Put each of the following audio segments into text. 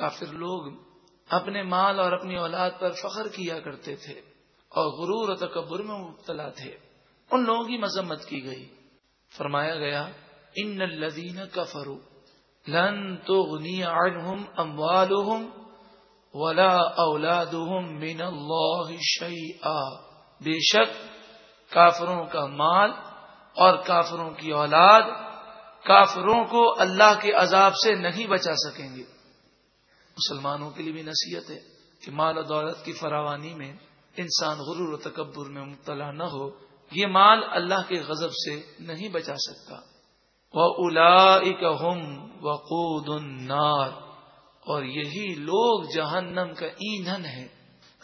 کافر لوگ اپنے مال اور اپنی اولاد پر فخر کیا کرتے تھے اور غرور و تکبر میں مبتلا تھے۔ ان لوگوں کی مذمت کی گئی۔ فرمایا گیا، ان الذین کفروا لن تغنی عنہم اموالہم ولا اولادہم من اللہ شیئا۔ بے شک، کافروں کا مال اور کافروں کی اولاد کافروں کو اللہ کے عذاب سے نہیں بچا سکیں گے۔ مسلمانوں کے لیے بھی نصیحت ہے کہ مال و دولت کی فراوانی میں انسان غرور و تکبر میں مبتلا نہ ہو، یہ مال اللہ کے غضب سے نہیں بچا سکتا۔ وہ الا ہم وقود النار۔ اور یہی لوگ جہنم کا ایندھن ہے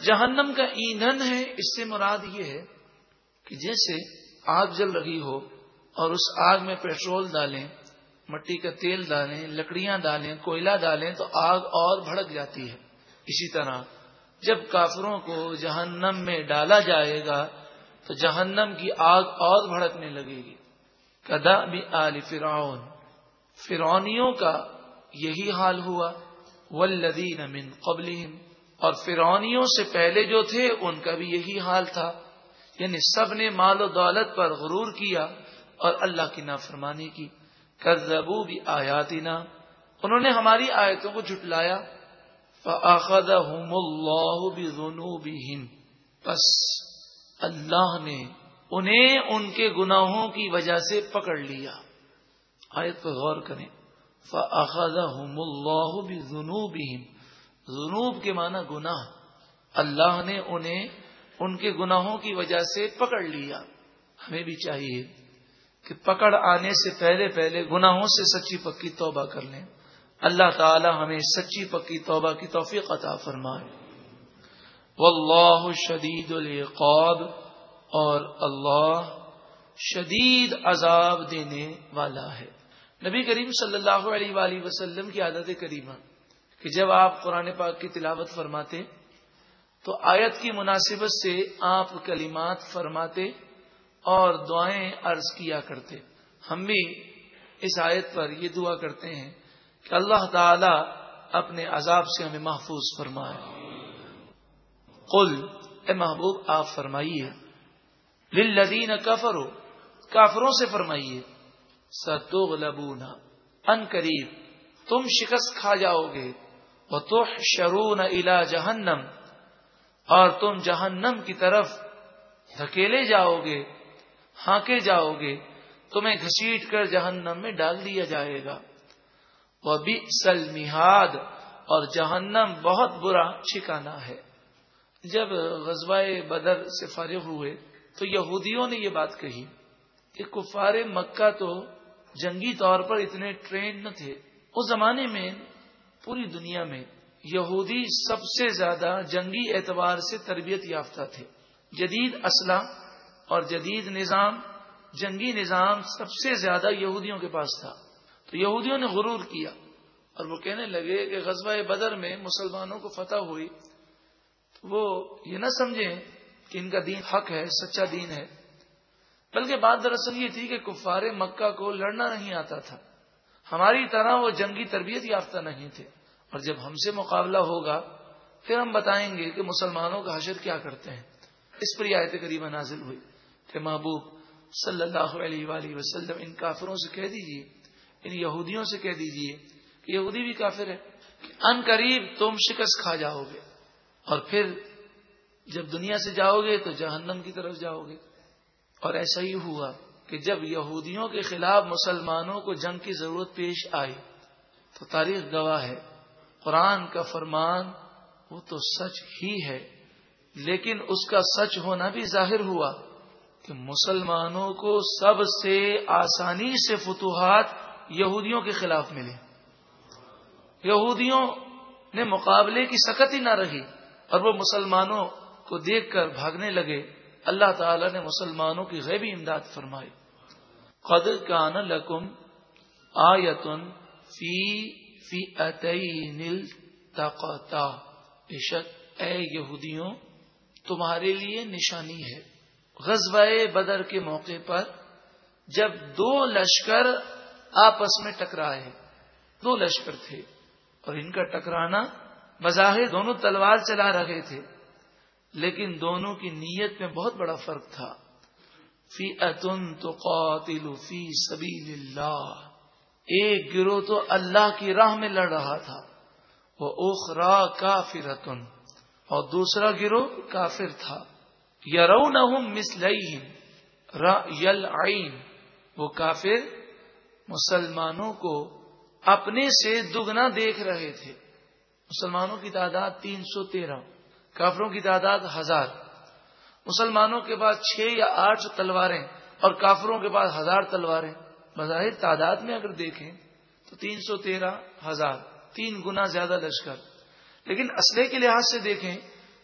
جہنم کا ایندھن ہے، اس سے مراد یہ ہے کہ جیسے آگ جل رہی ہو اور اس آگ میں پیٹرول ڈالیں مٹی کا تیل ڈالیں، لکڑیاں ڈالیں، کوئلہ ڈالیں تو آگ اور بھڑک جاتی ہے۔ اسی طرح جب کافروں کو جہنم میں ڈالا جائے گا تو جہنم کی آگ اور بھڑکنے لگے گی۔ کدا بھی آل فرعون۔ فرونیوں کا یہی حال ہوا۔ ولدین من قبل اور فرونیوں سے پہلے جو تھے، ان کا بھی یہی حال تھا۔ یعنی سب نے مال و دولت پر غرور کیا اور اللہ کی نافرمانی کی۔ کرزبو بھی آیاتنا انہوں نے ہماری آیتوں کو جھٹلایا۔ اللہ بذنوبہم پس اللہ نے انہیں ان کے گناہوں کی وجہ سے پکڑ لیا۔ آیت پر غور کریں۔ فَأَخَذَهُمُ اللَّهُ بِذُنُوبِهِمْ۔ ذنوب کے معنی گناہ۔ اللہ نے انہیں ان کے گناہوں کی وجہ سے پکڑ لیا۔ ہمیں بھی چاہیے کہ پکڑ آنے سے پہلے پہلے گناہوں سے سچی پکی توبہ کر لیں۔ اللہ تعالی ہمیں سچی پکی توبہ کی توفیق عطا فرمائے۔ واللہ شدید العقاب اور اللہ شدید عذاب دینے والا ہے۔ نبی کریم صلی اللہ علیہ وآلہ وسلم کی عادت کریمہ کہ جب آپ قرآن پاک کی تلاوت فرماتے تو آیت کی مناسبت سے آپ کلمات فرماتے اور دعائیں عرض کیا کرتے۔ ہم بھی اس آیت پر یہ دعا کرتے ہیں کہ اللہ تعالی اپنے عذاب سے ہمیں محفوظ فرمائے۔ قل، اے محبوب، آپ فرمائیے۔ للذین کفرو کافروں سے فرمائیے۔ ستغلبون، ان قریب، تم شکست کھا جاؤ گے وہ تو شرون الا جہنم، اور تم جہنم کی طرف دھکیلے جاؤ گے ہانکے جاؤ گے، تمہیں گھسیٹ کر جہنم میں ڈال دیا جائے گا۔ وہ بھی اور جہنم بہت برا ٹھکانا ہے۔ جب غزوہ بدر سے فارغ ہوئے، تو یہودیوں نے یہ بات کہی کہ کفار مکہ تو جنگی طور پر اتنے ٹرینڈ نہ تھے۔ اس زمانے میں، پوری دنیا میں، یہودی سب سے زیادہ جنگی اعتبار سے تربیت یافتہ تھے۔ جدید اسلحہ اور جدید نظام، جنگی نظام سب سے زیادہ یہودیوں کے پاس تھا۔ تو یہودیوں نے غرور کیا اور وہ کہنے لگے کہ غزوہ بدر میں مسلمانوں کو فتح ہوئی۔ تو وہ یہ نہ سمجھیں کہ ان کا دین حق ہے، سچا دین ہے۔ بلکہ بات دراصل یہ تھی کہ کفار مکہ کو لڑنا نہیں آتا تھا۔ ہماری طرح وہ جنگی تربیت یافتہ نہیں تھے۔ اور جب ہم سے مقابلہ ہوگا، پھر ہم بتائیں گے کہ مسلمانوں کا حشر کیا کرتے ہیں۔ اس پر یہ آیت قریب نازل ہوئی۔ کہ محبوب صلی اللہ علیہ وآلہ وسلم ان کافروں سے کہہ دیجیے، ان یہودیوں سے کہہ دیجیے کہ یہودی بھی کافر ہے، کہ ان قریب تم شکست کھا جاؤ گے اور پھر جب دنیا سے جاؤ گے تو جہنم کی طرف جاؤ گے اور ایسا ہی ہوا کہ جب یہودیوں کے خلاف مسلمانوں کو جنگ کی ضرورت پیش آئی تو تاریخ گواہ ہے، قرآن کا فرمان وہ تو سچ ہی ہے، لیکن اس کا سچ ہونا بھی ظاہر ہوا۔ کہ مسلمانوں کو سب سے آسانی سے فتوحات یہودیوں کے خلاف ملے۔ یہودیوں نے مقابلے کی سخت ہی نہ رہی اور وہ مسلمانوں کو دیکھ کر بھاگنے لگے۔ اللہ تعالی نے مسلمانوں کی غیبی امداد فرمائی۔ قد کان لکم آیتن فی فی اتین تقتا بے شک، اے یہودیوں، تمہارے لیے نشانی ہے۔ غزوہ بدر کے موقع پر جب دو لشکر آپس میں ٹکرائے دو لشکر تھے اور ان کا ٹکرانا بظاہر دونوں تلوار چلا رہے تھے، لیکن دونوں کی نیت میں بہت بڑا فرق تھا۔ فی اتن تو قاتل فی سبیل اللہ ایک گروہ تو اللہ کی راہ میں لڑ رہا تھا۔ وہ اوخرا کافر اور دوسرا گروہ کافر تھا۔ یرون یل آئین وہ کافر مسلمانوں کو اپنے سے دگنا دیکھ رہے تھے۔ مسلمانوں کی تعداد تین سو تیرہ، کافروں کی تعداد ہزار۔ مسلمانوں کے پاس چھ یا آٹھ تلواریں اور کافروں کے پاس ہزار تلواریں۔ بظاہر تعداد میں اگر دیکھیں تو تین سو تیرہ ہزار، تین گنا زیادہ لشکر۔ لیکن اسلحے کے لحاظ سے دیکھیں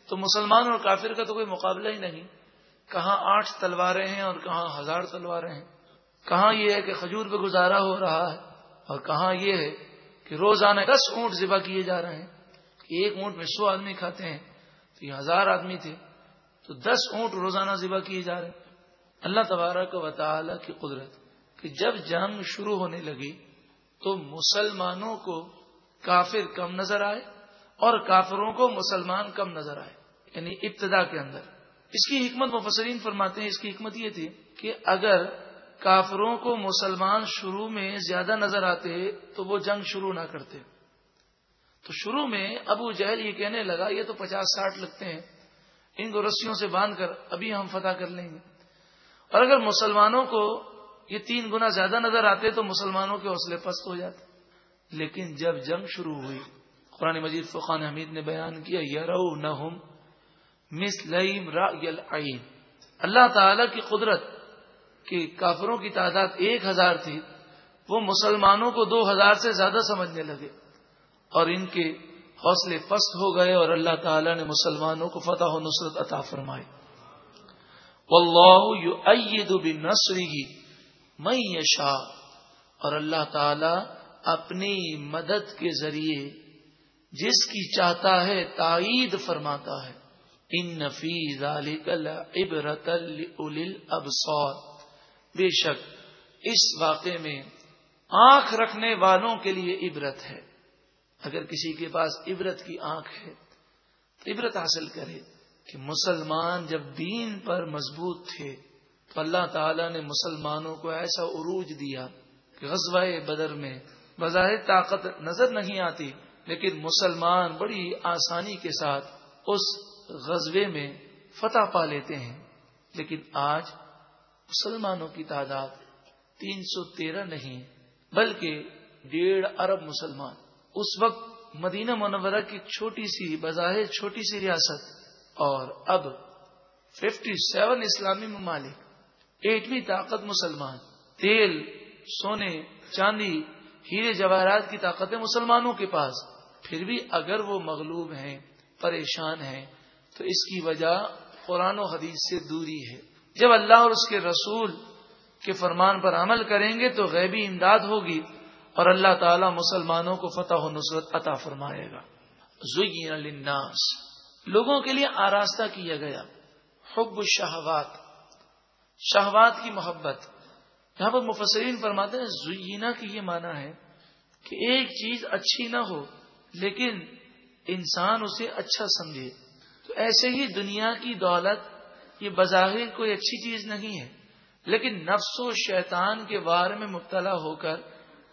تو مسلمان اور کافر کا تو کوئی مقابلہ ہی نہیں۔ کہاں آٹھ تلواریں ہیں اور کہاں ہزار تلواریں ہیں۔ کہاں یہ ہے کہ کھجور پہ گزارا ہو رہا ہے اور کہاں یہ ہے کہ روزانہ دس اونٹ ذبح کیے جا رہے ہیں۔ ایک اونٹ میں سو آدمی کھاتے ہیں۔ تو یہ ہزار آدمی تھے۔ تو دس اونٹ روزانہ ذبح کیے جا رہے ہیں۔ اللہ تبارک و تعالی کی قدرت کہ جب جنگ شروع ہونے لگی تو مسلمانوں کو کافر کم نظر آئے۔ اور کافروں کو مسلمان کم نظر آئے یعنی ابتدا کے اندر۔ اس کی حکمت مفسرین فرماتے ہیں، اس کی حکمت یہ تھی کہ اگر کافروں کو مسلمان شروع میں زیادہ نظر آتے تو وہ جنگ شروع نہ کرتے۔ تو شروع میں ابو جہل یہ کہنے لگا، یہ تو پچاس ساٹھ لگتے ہیں، ان کو رسیوں سے باندھ کر ابھی ہم فتح کر لیں گے۔ اور اگر مسلمانوں کو یہ تین گنا زیادہ نظر آتے تو مسلمانوں کے حوصلے پست ہو جاتے۔ لیکن جب جنگ شروع ہوئی قرآن مجید فقان حمید نے بیان کیا یرو نہ مس لئیم اللہ تعالی کی قدرت کہ کافروں کی تعداد ایک ہزار تھی، وہ مسلمانوں کو دو ہزار سے زیادہ سمجھنے لگے اور ان کے حوصلے پست ہو گئے اور اللہ تعالی نے مسلمانوں کو فتح و نصرت عطا فرمائی۔ واللہ بنصرہ من یشاء۔ اور اللہ تعالی اپنی مدد کے ذریعے جس کی چاہتا ہے تائید فرماتا ہے۔ ان نفیز عبرت الابصار بے شک، اس واقعے میں آنکھ رکھنے والوں کے لیے عبرت ہے۔ اگر کسی کے پاس عبرت کی آنکھ ہے تو عبرت حاصل کرے کہ مسلمان جب دین پر مضبوط تھے، تو اللہ تعالی نے مسلمانوں کو ایسا عروج دیا کہ غزوہ بدر میں بظاہر طاقت نظر نہیں آتی۔ لیکن مسلمان بڑی آسانی کے ساتھ اس غزبے میں فتح پا لیتے ہیں۔ لیکن آج مسلمانوں کی تعداد تین سو تیرہ نہیں، بلکہ ڈیڑھ ارب مسلمان۔ اس وقت مدینہ منورہ کی چھوٹی سی بظاہر چھوٹی سی ریاست اور اب ففٹی سیون اسلامی ممالک ایٹویں طاقت مسلمان، تیل، سونے، چاندی ہیرے جواہرات کی طاقتیں مسلمانوں کے پاس۔ پھر بھی اگر وہ مغلوب ہیں، پریشان ہیں، تو اس کی وجہ قرآن و حدیث سے دوری ہے۔ جب اللہ اور اس کے رسول کے فرمان پر عمل کریں گے تو غیبی امداد ہوگی اور اللہ تعالی مسلمانوں کو فتح و نصرت عطا فرمائے گا۔ زین للناس۔ لوگوں کے لیے آراستہ کیا گیا۔ حب شہوات شہوات کی محبت۔ یہاں پر مفسرین فرماتے ہیں زینا کی یہ معنی ہے کہ ایک چیز اچھی نہ ہو، لیکن انسان اسے اچھا سمجھے۔ تو ایسے ہی دنیا کی دولت، یہ بظاہر کوئی اچھی چیز نہیں ہے۔ لیکن نفس و شیطان کے بارے میں مبتلا ہو کر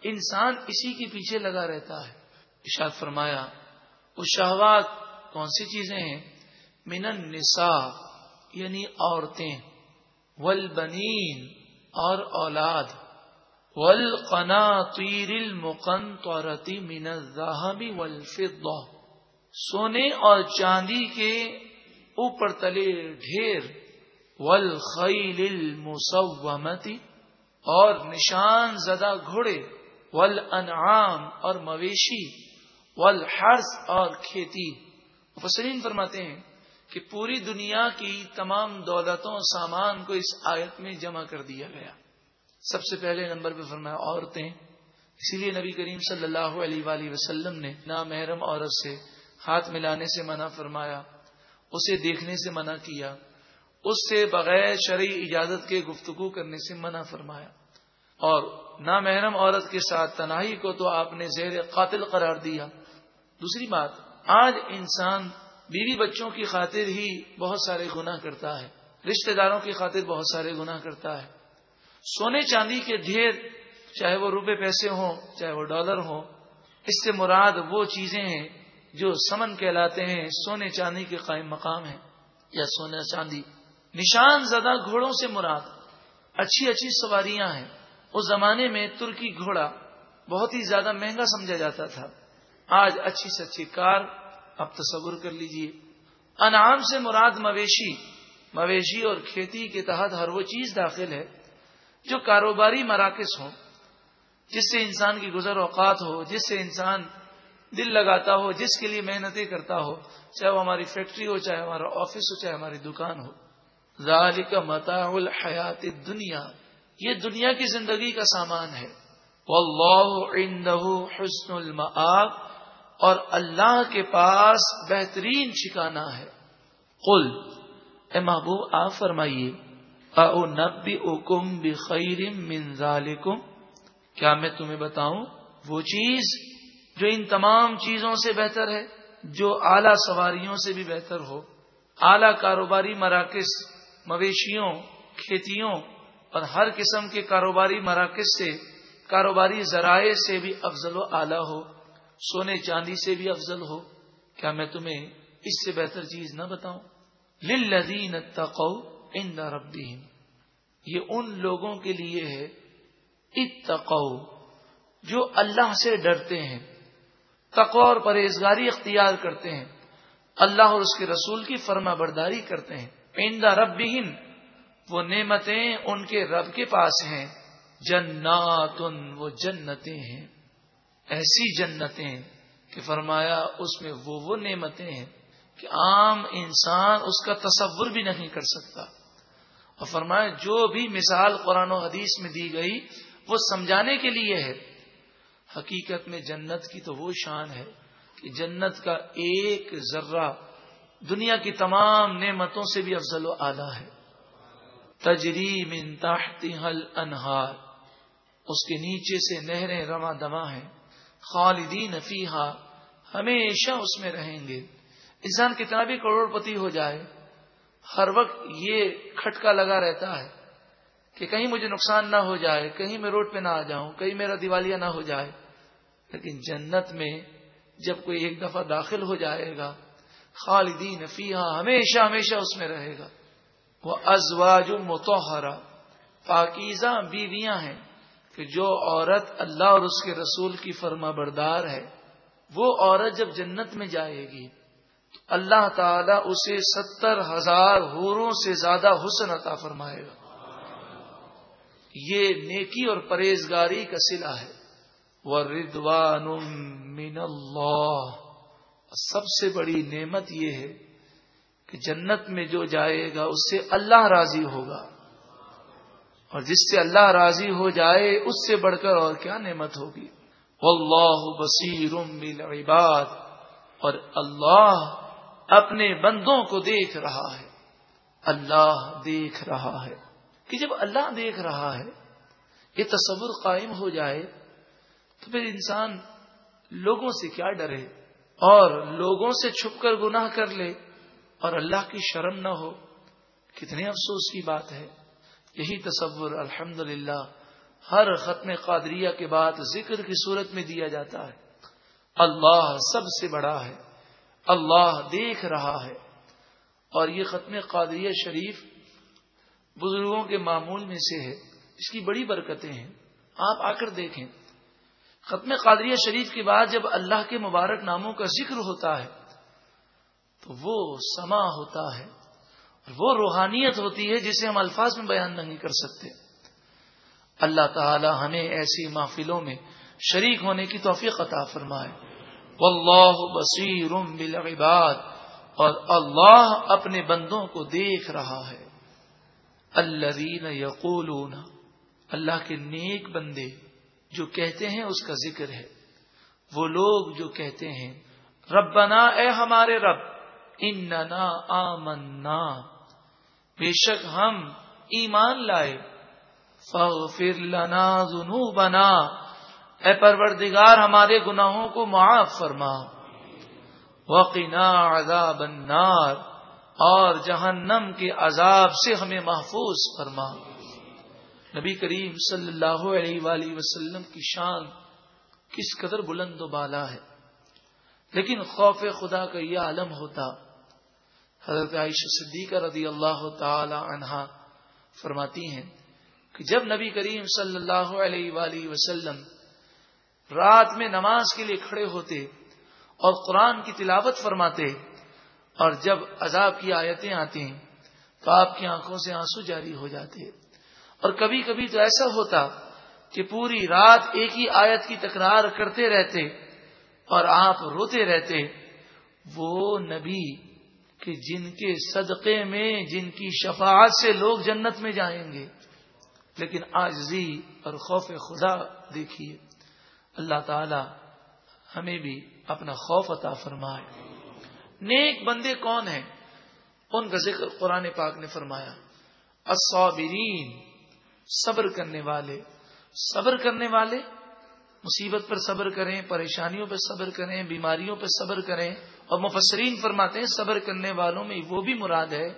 انسان اسی کے پیچھے لگا رہتا ہے۔ اشاد فرمایا، وہ شہوات کون سی چیزیں ہیں؟ من النساء یعنی عورتیں۔ والبنین اور اولاد، والقناطیر المقنطرتی من الذهب والفضة، سونے اور چاندی کے اوپر تلے ڈھیر، والخیل المسومتی اور نشان زدہ گھوڑے، والانعام اور مویشی والحرس اور کھیتی۔ مفسرین فرماتے ہیں کہ پوری دنیا کی تمام دولتوں سامان کو اس آیت میں جمع کر دیا گیا۔ سب سے پہلے نمبر پہ فرمایا، عورتیں۔ اسی لیے نبی کریم صلی اللہ علیہ وآلہ وسلم نے نامحرم عورت سے ہاتھ ملانے سے منع فرمایا، اسے دیکھنے سے منع کیا، اس سے بغیر شرعی اجازت کے گفتگو کرنے سے منع فرمایا۔ اور نامحرم عورت کے ساتھ تنہائی کو تو آپ نے زیر قاتل قرار دیا۔ دوسری بات، آج انسان بیوی بچوں کی خاطر ہی بہت سارے گناہ کرتا ہے، رشتہ داروں کی خاطر بہت سارے گناہ کرتا ہے۔ سونے چاندی کے ڈھیر، چاہے وہ روپے پیسے ہوں، چاہے وہ ڈالر ہوں، اس سے مراد وہ چیزیں ہیں جو سمن کہلاتے ہیں، سونے چاندی کے قائم مقام ہیں یا سونا چاندی۔ نشان زدہ گھوڑوں سے مراد اچھی اچھی سواریاں ہیں۔ اس زمانے میں ترکی گھوڑا بہت ہی زیادہ مہنگا سمجھا جاتا تھا۔ آج اچھی سے اچھی کار اب تصور کر لیجیے۔ انعام سے مراد مویشی۔ مویشی اور کھیتی کے تحت ہر وہ چیز داخل ہے جو کاروباری مراکز ہوں، جس سے انسان کی گزر اوقات ہو، جس سے انسان دل لگاتا ہو، جس کے لیے محنتیں کرتا ہو، چاہے وہ ہماری فیکٹری ہو، چاہے ہمارا آفس ہو، چاہے ہماری دکان ہو۔ ذالک متاع الحیات دنیا یہ دنیا کی زندگی کا سامان ہے۔ واللہ عنده حسن المآب۔ اور اللہ کے پاس بہترین ٹھکانا ہے۔ قل، اے محبوب، آپ فرمائیے او نبی اکم بخیر من ذالکم کیا میں تمہیں بتاؤں، وہ چیز جو ان تمام چیزوں سے بہتر ہے، جو اعلی سواریوں سے بھی بہتر ہو۔ اعلی کاروباری مراکز، مویشیوں، کھیتیوں اور ہر قسم کے کاروباری مراکز سے، کاروباری ذرائع سے بھی افضل و اعلیٰ ہو۔ سونے چاندی سے بھی افضل ہو، کیا میں تمہیں اس سے بہتر چیز نہ بتاؤں؟ للذین اتقوا عند ربهم۔ یہ ان لوگوں کے لیے ہے، اتقوا، جو اللہ سے ڈرتے ہیں، تقوی اور پرہیزگاری اختیار کرتے ہیں۔ اللہ اور اس کے رسول کی فرما برداری کرتے ہیں۔ پیندہ رب وہ نعمتیں ان کے رب کے پاس ہیں۔ جنات وہ جنتیں ہیں۔ ایسی جنتیں کہ فرمایا اس میں وہ وہ نعمتیں ہیں کہ عام انسان اس کا تصور بھی نہیں کر سکتا۔ اور فرمایا جو بھی مثال قرآن و حدیث میں دی گئی وہ سمجھانے کے لیے ہے۔ حقیقت میں جنت کی تو وہ شان ہے کہ جنت کا ایک ذرہ دنیا کی تمام نعمتوں سے بھی افضل و اعلیٰ ہے۔ تجریم حل انہار اس کے نیچے سے نہریں رواں دما ہیں۔ خالدین فیحا ہمیشہ اس میں رہیں گے۔ انسان کتنا بھی کروڑ پتی ہو جائے، ہر وقت یہ کھٹکا لگا رہتا ہے کہ کہیں مجھے نقصان نہ ہو جائے، کہیں میں روڈ پہ نہ آ جاؤں، کہیں میرا دیوالیہ نہ ہو جائے۔ لیکن جنت میں جب کوئی ایک دفعہ داخل ہو جائے گا، خالدین فیحا ہمیشہ ہمیشہ اس میں رہے گا۔ وہ ازواج متحرا پاکیزہ بیویاں ہیں۔ کہ جو عورت اللہ اور اس کے رسول کی فرما بردار ہے، وہ عورت جب جنت میں جائے گی، تو اللہ تعالی اسے ستر ہزار ہوروں سے زیادہ حسن عطا فرمائے گا۔ یہ نیکی اور پرہیزگاری کا سلا ہے۔ وہ ردوان من اللہ سب سے بڑی نعمت یہ ہے کہ جنت میں جو جائے گا، اس سے اللہ راضی ہوگا۔ اور جس سے اللہ راضی ہو جائے، اس سے بڑھ کر اور کیا نعمت ہوگی؟ واللہ بصیر بالعباد اور اللہ اپنے بندوں کو دیکھ رہا ہے۔ اللہ دیکھ رہا ہے۔ کہ جب اللہ دیکھ رہا ہے، یہ تصور قائم ہو جائے، تو پھر انسان لوگوں سے کیا ڈرے؟ اور لوگوں سے چھپ کر گناہ کر لے، اور اللہ کی شرم نہ ہو۔ کتنے افسوس کی بات ہے۔ یہی تصور الحمد ہر ختم قادریہ کے بعد ذکر کی صورت میں دیا جاتا ہے۔ اللہ سب سے بڑا ہے، اللہ دیکھ رہا ہے۔ اور یہ ختم قادریہ شریف بزرگوں کے معمول میں سے ہے۔ اس کی بڑی برکتیں ہیں۔ آپ آ کر دیکھیں۔ ختم قادریہ شریف کے بعد جب اللہ کے مبارک ناموں کا ذکر ہوتا ہے، تو وہ سما ہوتا ہے۔ وہ روحانیت ہوتی ہے جسے ہم الفاظ میں بیان نہیں کر سکتے۔ اللہ تعالی ہمیں ایسی محفلوں میں شریک ہونے کی توفیق عطا فرمائے۔ واللہ بصیر بالعباد، اور اللہ اپنے بندوں کو دیکھ رہا ہے۔ الذین یقولون، اللہ کے نیک بندے جو کہتے ہیں اس کا ذکر ہے۔ وہ لوگ جو کہتے ہیں، ربنا اے ہمارے رب، اننا آمنا۔ بے شک ہم ایمان لائے۔ فاغفر لنا ذنوبنا۔ اے پروردگار، ہمارے گناہوں کو معاف فرما۔ وقنا عذاب النار۔ اور جہنم کے عذاب سے ہمیں محفوظ فرما۔ نبی کریم صلی اللہ علیہ وآلہ وسلم کی شان کس قدر بلند و بالا ہے۔ لیکن خوف خدا کا یہ عالم ہوتا حضرت عائشہ صدیقہ رضی اللہ تعالی عنہا فرماتی ہیں کہ جب نبی کریم صلی اللہ علیہ وآلہ وسلم رات میں نماز کے لیے کھڑے ہوتے اور قرآن کی تلاوت فرماتے اور جب عذاب کی آیتیں آتی ہیں تو آپ کی آنکھوں سے آنسو جاری ہو جاتے اور کبھی کبھی تو ایسا ہوتا کہ پوری رات ایک ہی آیت کی تکرار کرتے رہتے اور آپ روتے رہتے وہ نبی کہ جن کے صدقے میں، جن کی شفاعت سے لوگ جنت میں جائیں گے۔ لیکن آجزی اور خوف خدا دیکھیے، اللہ تعالی ہمیں بھی اپنا خوف عطا فرمائے۔ نیک بندے کون ہیں؟ ان کا ذکر قرآن پاک نے فرمایا، الصابرین، صبر کرنے والے۔ صبر کرنے والے، مصیبت پر صبر کریں، پریشانیوں پہ صبر کریں، بیماریوں پہ صبر کریں۔ اور مفسرین فرماتے ہیں صبر کرنے والوں میں وہ بھی مراد ہے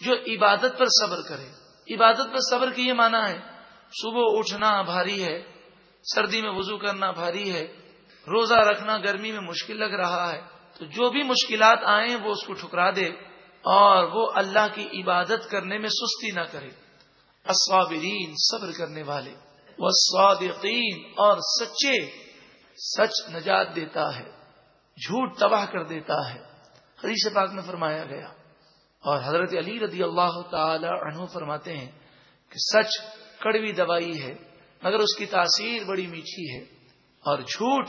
جو عبادت پر صبر کرے۔ عبادت پر صبر کی یہ مانا ہے، صبح اٹھنا بھاری ہے، سردی میں وضو کرنا بھاری ہے، روزہ رکھنا گرمی میں مشکل لگ رہا ہے۔ تو جو بھی مشکلات آئیں وہ اس کو ٹھکرا دے اور وہ اللہ کی عبادت کرنے میں سستی نہ کرے۔ اسوابرین صبر کرنے والے۔ وہ اور سچے، سچ نجات دیتا ہے۔ جھوٹ تباہ کر دیتا ہے۔ حدیث پاک میں فرمایا گیا۔ اور حضرت علی رضی اللہ تعالی عنہ فرماتے ہیں کہ سچ کڑوی دوائی ہے، مگر اس کی تاثیر بڑی میٹھی ہے۔ اور جھوٹ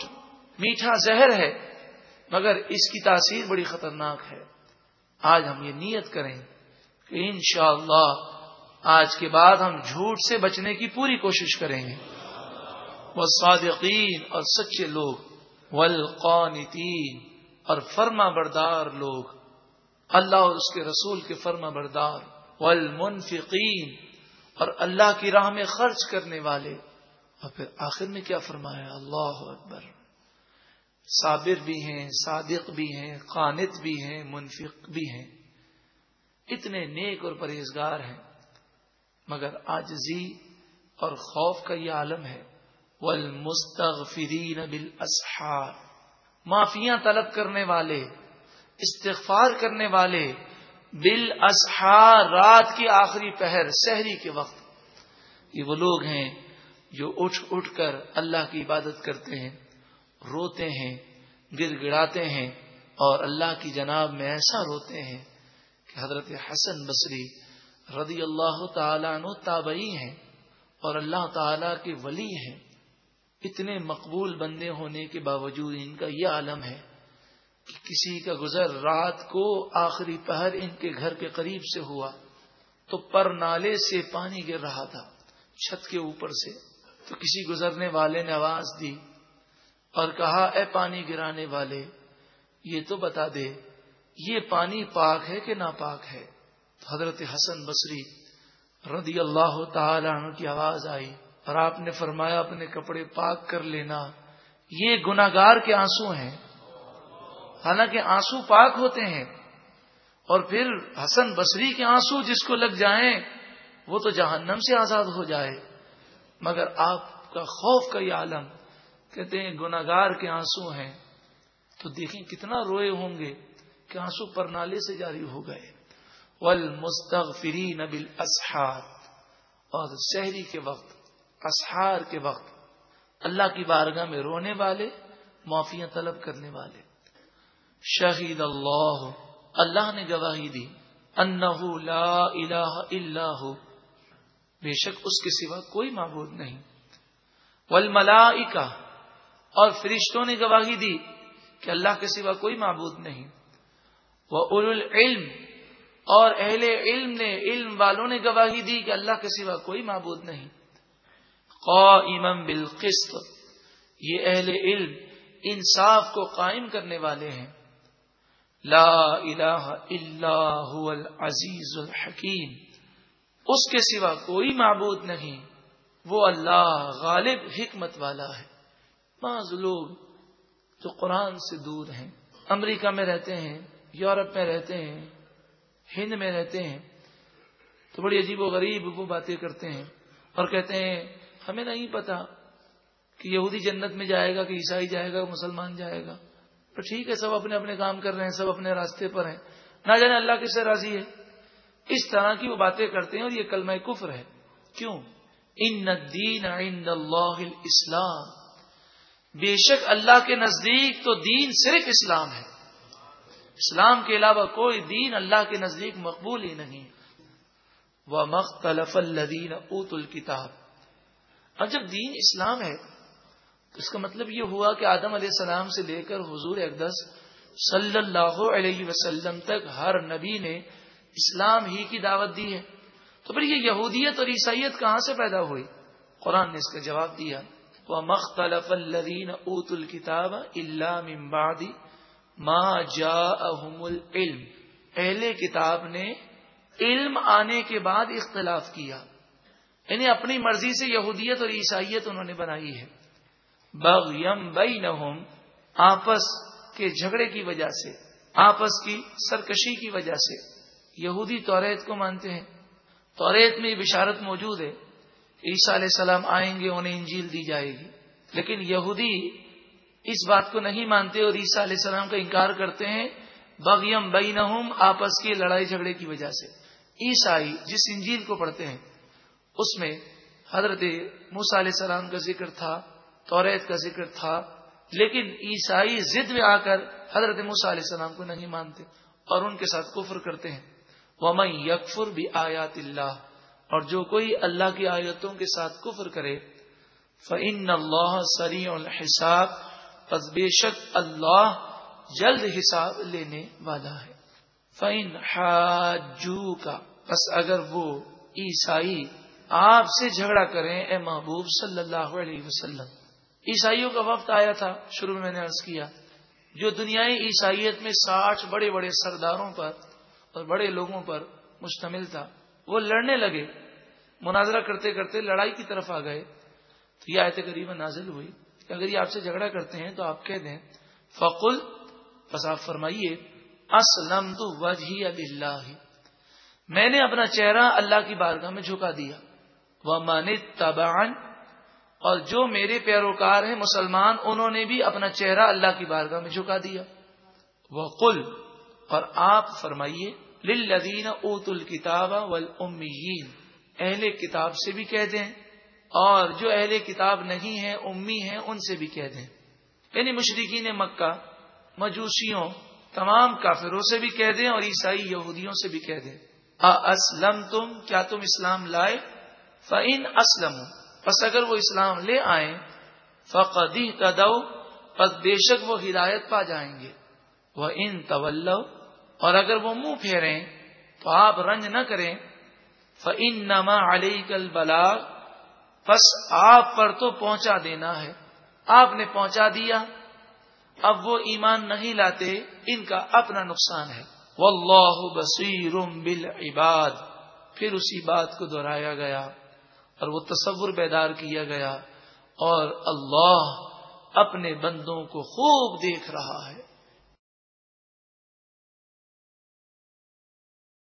میٹھا زہر ہے، مگر اس کی تاثیر بڑی خطرناک ہے۔ آج ہم یہ نیت کریں کہ انشاءاللہ آج کے بعد ہم جھوٹ سے بچنے کی پوری کوشش کریں گے۔ وہ صادقین اور سچے لوگ۔ والقانتین، اور فرما بردار لوگ۔ اللہ اور اس کے رسول کے فرما بردار۔ والمنفقین، اور اللہ کی راہ میں خرچ کرنے والے۔ اور پھر آخر میں کیا فرمایا؟ اللہ اکبر۔ صابر بھی ہیں، صادق بھی ہیں، قانت بھی ہیں، منفق بھی ہیں۔ اتنے نیک اور پرہیزگار ہیں۔ مگر آجزی اور خوف کا یہ عالم ہے۔ والمستغفرین بالاسحار۔ معافیاں طلب کرنے والے، استغفار کرنے والے بل رات کی آخری پہر، سحری کے وقت۔ یہ وہ لوگ ہیں جو اٹھ اٹھ کر اللہ کی عبادت کرتے ہیں، روتے ہیں گر گڑاتے ہیں اور اللہ کی جناب میں ایسا روتے ہیں کہ حضرت حسن بصری رضی اللہ تعالیٰ عنہ تابعی ہیں اور اللہ تعالی کے ولی ہیں۔ اتنے مقبول بندے ہونے کے باوجود ان کا یہ عالم ہے کہ کسی کا گزر رات کو آخری پہر ان کے گھر کے قریب سے ہوا تو پر نالے سے پانی گر رہا تھا چھت کے اوپر سے تو کسی گزرنے والے نے آواز دی اور کہا، اے پانی گرانے والے، یہ تو بتا دے، یہ پانی پاک ہے کہ ناپاک ہے؟ حضرت حسن بصری رضی اللہ تعالی عنہ کی آواز آئی اور آپ نے فرمایا اپنے کپڑے پاک کر لینا۔ یہ گناگار کے آنسو ہیں۔ حالانکہ آنسو پاک ہوتے ہیں۔ اور پھر حسن بصری کے آنسو جس کو لگ جائیں، وہ تو جہنم سے آزاد ہو جائے۔ مگر آپ کا خوف کا یہ عالم کہتے ہیں گناگار کے آنسو ہیں۔ تو دیکھیں کتنا روئے ہوں گے کہ آنسو پر نالے سے جاری ہو گئے۔ ول مستغفری نبل اور شہری کے وقت اسحار کے وقت اللہ کی بارگاہ میں رونے والے، معافیاں طلب کرنے والے۔ شہید اللہ اللہ نے گواہی دی، انہو لا الہ الا ہو۔ بے شک اس کے سوا کوئی معبود نہیں۔ والملائکہ، اور فرشتوں نے گواہی دی کہ اللہ کے سوا کوئی معبود نہیں۔ وہ العلم، اور اہل علم نے، علم والوں نے گواہی دی کہ اللہ کے سوا کوئی معبود نہیں۔ قائما بالقسط۔ یہ اہل علم انصاف کو قائم کرنے والے ہیں۔ لا الہ الا هو العزیز الحکیم۔ اس کے سوا کوئی معبود نہیں۔ وہ اللہ غالب حکمت والا ہے۔ بعض لوگ جو قرآن سے دور ہیں، امریکہ میں رہتے ہیں، یورپ میں رہتے ہیں، ہند میں رہتے ہیں، تو بڑی عجیب و غریب وہ باتیں کرتے ہیں اور کہتے ہیں ہمیں نہیں پتا کہ یہودی جنت میں جائے گا کہ عیسائی جائے گا، مسلمان جائے گا۔ تو ٹھیک ہے، سب اپنے اپنے کام کر رہے ہیں، سب اپنے راستے پر ہیں۔ نہ جانے اللہ کس سے راضی ہے۔ اس طرح کی وہ باتیں کرتے ہیں اور یہ کلمہ کفر ہے۔ کیوں؟ ان دین عند اللہ اسلام بے شک اللہ کے نزدیک تو دین صرف اسلام ہے۔ اسلام کے علاوہ کوئی دین اللہ کے نزدیک مقبول ہی نہیں۔ وہ مختلف الدین اوت الکتاب اور جب دین اسلام ہے تو اس کا مطلب یہ ہوا کہ آدم علیہ السلام سے لے کر حضور اقدس صلی اللہ علیہ وسلم تک ہر نبی نے اسلام ہی کی دعوت دی ہے۔ تو پھر یہ یہودیت اور عیسائیت کہاں سے پیدا ہوئی؟ قرآن نے اس کا جواب دیا۔ وہ مختلف الدین اوت الکتاب اللہ ممبادی ما جا العلم۔ اہل کتاب نے علم آنے کے بعد اختلاف کیا۔ یعنی اپنی مرضی سے یہودیت اور عیسائیت انہوں نے بنائی ہے۔ بغیم بینہم، آپس کے جھگڑے کی وجہ سے، آپس کی سرکشی کی وجہ سے۔ یہودی توریت کو مانتے ہیں۔ توریت میں یہ بشارت موجود ہے۔ عیسیٰ علیہ السلام آئیں گے، انہیں انجیل دی جائے گی۔ لیکن یہودی اس بات کو نہیں مانتے اور عیسیٰ علیہ السلام کا انکار کرتے ہیں۔ بغیم بینہم، آپس کی لڑائی جھگڑے کی وجہ سے۔ عیسائی جس انجیل کو پڑھتے ہیں اس میں حضرت موسا علیہ السلام کا ذکر تھا، توریت کا ذکر تھا، لیکن عیسائی ضد میں آ کر حضرت موسا علیہ السلام کو نہیں مانتے اور ان کے ساتھ کفر کرتے ہیں۔ وہ یکفر بھی آیات اللہ، اور جو کوئی اللہ کی آیتوں کے ساتھ کفر کرے فعن اللہ سری الحساب، پس بے شک اللہ جلد حساب لینے والا ہے۔ فعن حاجو کا بس اگر وہ عیسائی آپ سے جھگڑا کریں اے محبوب صلی اللہ علیہ وسلم۔ عیسائیوں کا وقت آیا تھا، شروع میں میں نے عرض کیا، جو دنیائی عیسائیت میں ساٹھ بڑے بڑے سرداروں پر اور بڑے لوگوں پر مشتمل تھا، وہ لڑنے لگے۔ مناظرہ کرتے کرتے لڑائی کی طرف آ گئے۔ تو یہ آیت قریب نازل ہوئی کہ اگر یہ آپ سے جھگڑا کرتے ہیں تو آپ کہہ دیں، فقل بس آپ فرمائیے اسلم تو وجہ میں نے اپنا چہرہ اللہ کی بارگاہ میں جھکا دیا۔ وہ من تبان اور جو میرے پیروکار ہیں مسلمان، انہوں نے بھی اپنا چہرہ اللہ کی بارگاہ میں جھکا دیا۔ وہ قل اور آپ فرمائیے، للذین اوت الکتاب والامیین اہل کتاب سے بھی کہہ دیں اور جو اہل کتاب نہیں ہیں، امی ہیں، ان سے بھی کہہ دیں۔ یعنی مشرقین مکہ، مجوسیوں، تمام کافروں سے بھی کہہ دیں اور عیسائی یہودیوں سے بھی کہہ دیں۔ اسلم تم کیا تم اسلام لائے؟ فعین اسلم پس اگر وہ اسلام لے آئیں فقدی تدو پس بے شک وہ ہدایت پا جائیں گے۔ وہ ان طول اور اگر وہ منہ پھیریں، تو آپ رنج نہ کریں۔ فن نما علی کل بلاغ بس آپ پر تو پہنچا دینا ہے۔ آپ نے پہنچا دیا۔ اب وہ ایمان نہیں لاتے، ان کا اپنا نقصان ہے۔ واللہ بصیر بالعباد۔ پھر اسی بات کو دہرایا گیا۔ اور وہ تصور بیدار کیا گیا اور اللہ اپنے بندوں کو خوب دیکھ رہا ہے۔